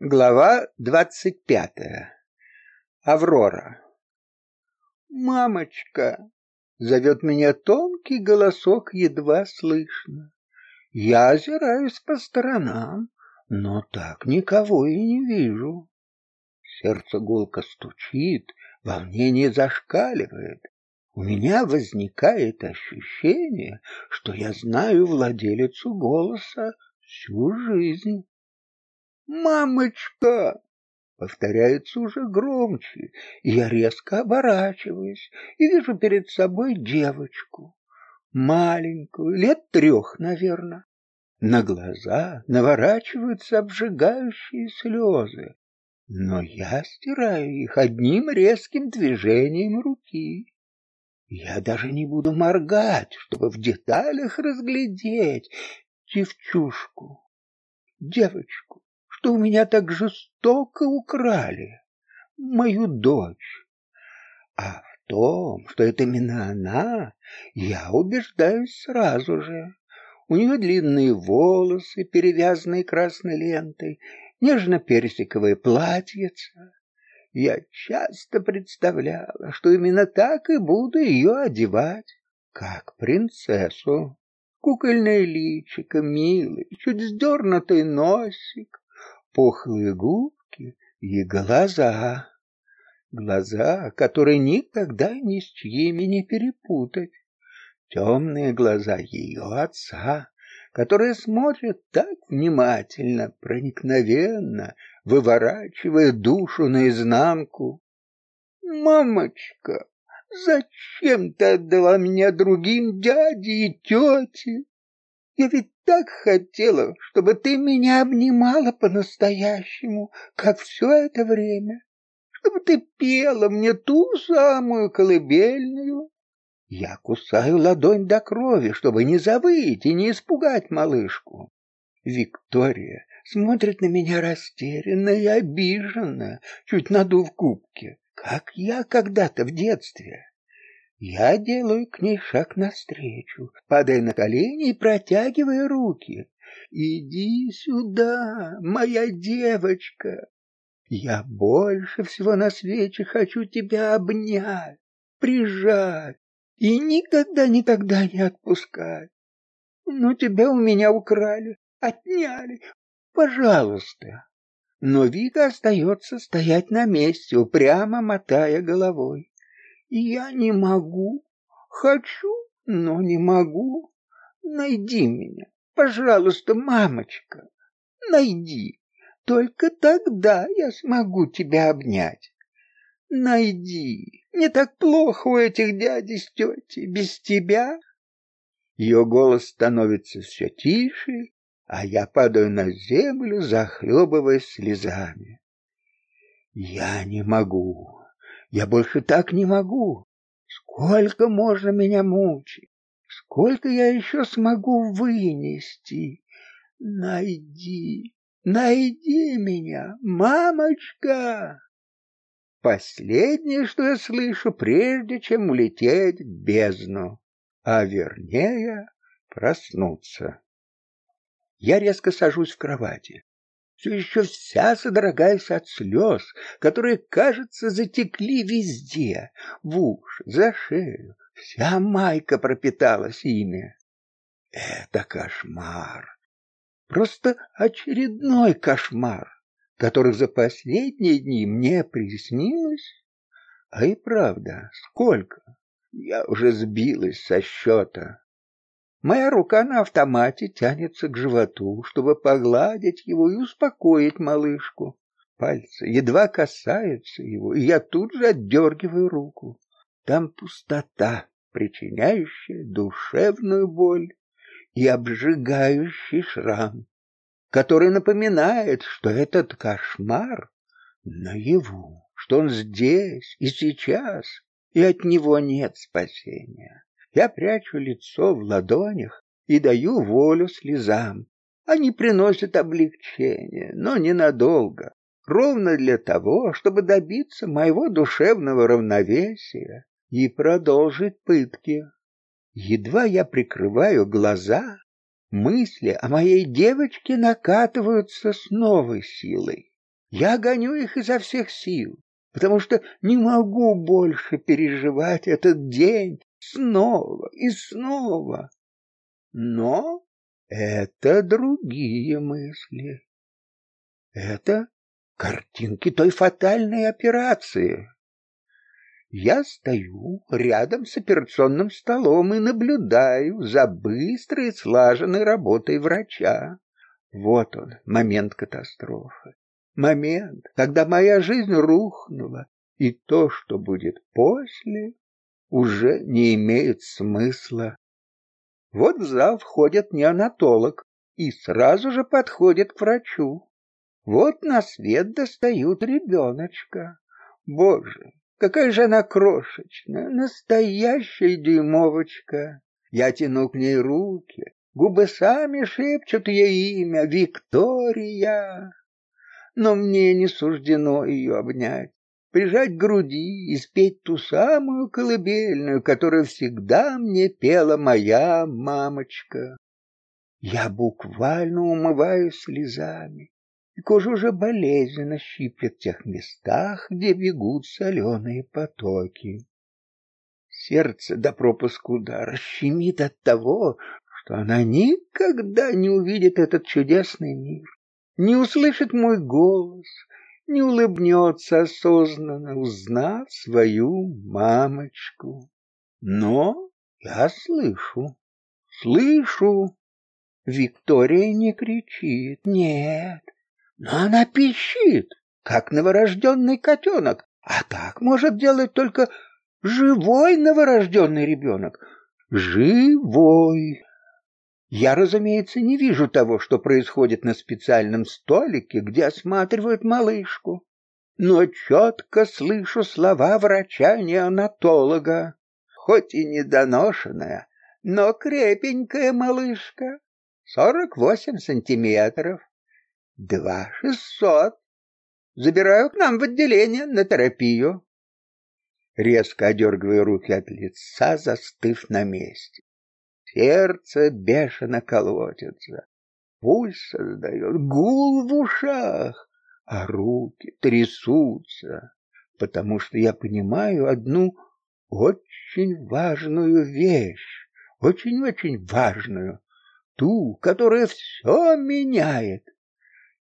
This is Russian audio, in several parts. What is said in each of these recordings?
Глава двадцать пятая. Аврора. «Мамочка!» — зовет меня тонкий голосок, едва слышно. Я озираюсь по сторонам, но так никого и не вижу. Сердце гулко стучит, волнение зашкаливает. У меня возникает ощущение, что я знаю владелицу голоса всю жизнь. «Мамочка!» Повторяется уже громче, я резко оборачиваюсь и вижу перед собой девочку, маленькую, лет трех, наверное. На глаза наворачиваются обжигающие слезы, но я стираю их одним резким движением руки. Я даже не буду моргать, чтобы в деталях разглядеть девчушку, девочку, что у меня так жестоко украли мою дочь. А в том, что это именно она, я убеждаюсь сразу же. У нее длинные волосы, перевязанные красной лентой, нежно-персиковое платьице. Я часто представляла, что именно так и буду ее одевать, как принцессу. Кукольное личико, милый, чуть сдернутый носик, пухлые губки и глаза. Глаза, которые никогда ни с чьими не перепутать. Темные глаза ее отца, которые смотрят так внимательно, проникновенно, выворачивая душу наизнанку. «Мамочка, зачем ты отдала меня другим дяде и тете? Я ведь так хотела, чтобы ты меня обнимала по-настоящему, как все это время, чтобы ты пела мне ту самую колыбельную. Я кусаю ладонь до крови, чтобы не завыть и не испугать малышку. Виктория смотрит на меня растерянно и обиженно, чуть надув губки, как я когда-то в детстве. Я делаю к ней шаг навстречу, падая на колени и протягивая руки. Иди сюда, моя девочка. Я больше всего на свете хочу тебя обнять, прижать и никогда-никогда не отпускать. Но тебя у меня украли, отняли. Пожалуйста. Но Вика остается стоять на месте, упрямо мотая головой. Я не могу. Хочу, но не могу. Найди меня, пожалуйста, мамочка. Найди. Только тогда я смогу тебя обнять. Найди. Не так плохо у этих дядей с тетей. Без тебя ее голос становится все тише, а я падаю на землю, захлебываясь слезами. Я не могу. Я больше так не могу. Сколько можно меня мучить? Сколько я еще смогу вынести? Найди, найди меня, мамочка. Последнее, что я слышу, прежде чем улететь в бездну, а вернее проснуться. Я резко сажусь в кровати все еще вся содрогаясь от слез, которые, кажется, затекли везде, в уши, за шею. Вся майка пропиталась ими. Это кошмар. Просто очередной кошмар, который за последние дни мне приснилось. А и правда, сколько? Я уже сбилась со счета. Моя рука на автомате тянется к животу, чтобы погладить его и успокоить малышку. Пальцы едва касаются его, и я тут же отдергиваю руку. Там пустота, причиняющая душевную боль и обжигающий шрам, который напоминает, что этот кошмар наяву, что он здесь и сейчас, и от него нет спасения. Я прячу лицо в ладонях и даю волю слезам. Они приносят облегчение, но ненадолго, ровно для того, чтобы добиться моего душевного равновесия и продолжить пытки. Едва я прикрываю глаза, мысли о моей девочке накатываются с новой силой. Я гоню их изо всех сил, потому что не могу больше переживать этот день снова и снова. Но это другие мысли. Это картинки той фатальной операции. Я стою рядом с операционным столом и наблюдаю за быстрой и слаженной работой врача. Вот он, момент катастрофы. Момент, когда моя жизнь рухнула, и то, что будет после, уже не имеет смысла. Вот в зал входит неонатолог и сразу же подходит к врачу. Вот на свет достают ребеночка. Боже, какая же она крошечная, настоящая дюймовочка. Я тяну к ней руки, губы сами шепчут ей имя Виктория. Но мне не суждено ее обнять прижать к груди и спеть ту самую колыбельную, которую всегда мне пела моя мамочка. Я буквально умываюсь слезами, и кожа уже болезненно щиплет в тех местах, где бегут соленые потоки. Сердце до пропуска удара щемит от того, что она никогда не увидит этот чудесный мир, не услышит мой голос, не улыбнется осознанно, узнав свою мамочку. Но я слышу, слышу. Виктория не кричит, нет, но она пищит, как новорожденный котенок. А так может делать только живой новорожденный ребенок. Живой. Я, разумеется, не вижу того, что происходит на специальном столике, где осматривают малышку, но четко слышу слова врача-неонатолога. Хоть и недоношенная, но крепенькая малышка, сорок восемь сантиметров, два шестьсот. Забираю к нам в отделение на терапию. Резко одергиваю руки от лица, застыв на месте. Сердце бешено колотится, пульс создает гул в ушах, а руки трясутся, потому что я понимаю одну очень важную вещь, очень-очень важную, ту, которая все меняет.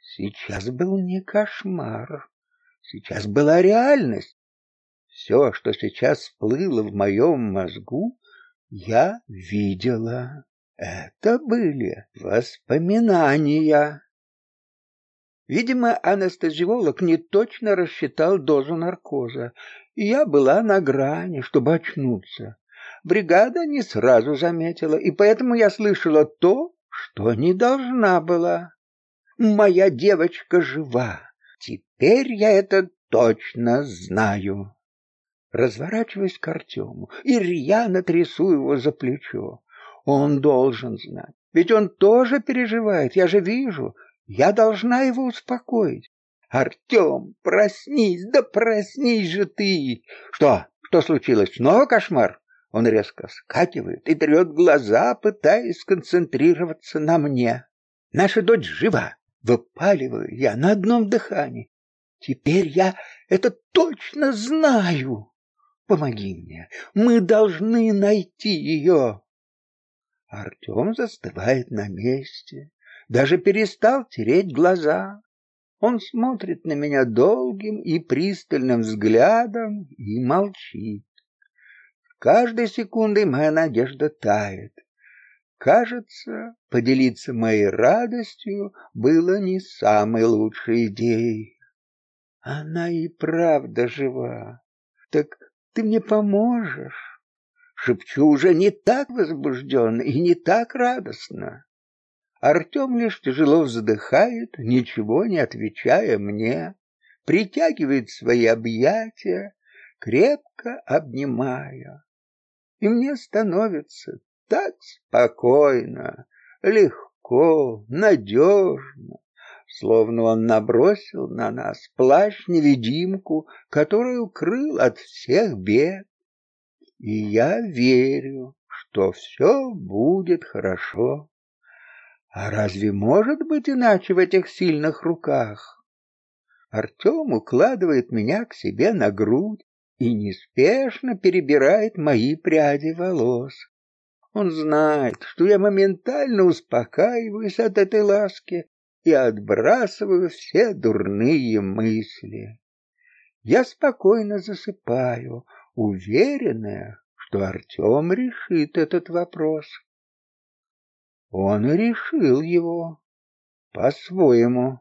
Сейчас был не кошмар, сейчас была реальность. Все, что сейчас всплыло в моем мозгу, я видела. Это были воспоминания. Видимо, анестезиолог не точно рассчитал дозу наркоза, и я была на грани, чтобы очнуться. Бригада не сразу заметила, и поэтому я слышала то, что не должна была. Моя девочка жива. Теперь я это точно знаю разворачиваясь к Артему и рьяно трясу его за плечо. Он должен знать, ведь он тоже переживает, я же вижу, я должна его успокоить. Артем, проснись, да проснись же ты! Что? Что случилось? Снова кошмар? Он резко скакивает и трет глаза, пытаясь сконцентрироваться на мне. Наша дочь жива, выпаливаю я на одном дыхании. Теперь я это точно знаю. Помоги мне, мы должны найти ее. Артем застывает на месте, даже перестал тереть глаза. Он смотрит на меня долгим и пристальным взглядом и молчит. Каждой секундой моя надежда тает. Кажется, поделиться моей радостью было не самой лучшей идеей. Она и правда жива. Так ты мне поможешь. Шепчу уже не так возбужденно и не так радостно. Артем лишь тяжело вздыхает, ничего не отвечая мне, притягивает свои объятия, крепко обнимая. И мне становится так спокойно, легко, надежно словно он набросил на нас плащ-невидимку, который укрыл от всех бед. И я верю, что все будет хорошо. А разве может быть иначе в этих сильных руках? Артем укладывает меня к себе на грудь и неспешно перебирает мои пряди волос. Он знает, что я моментально успокаиваюсь от этой ласки и отбрасываю все дурные мысли. Я спокойно засыпаю, уверенная, что Артем решит этот вопрос. Он решил его по-своему.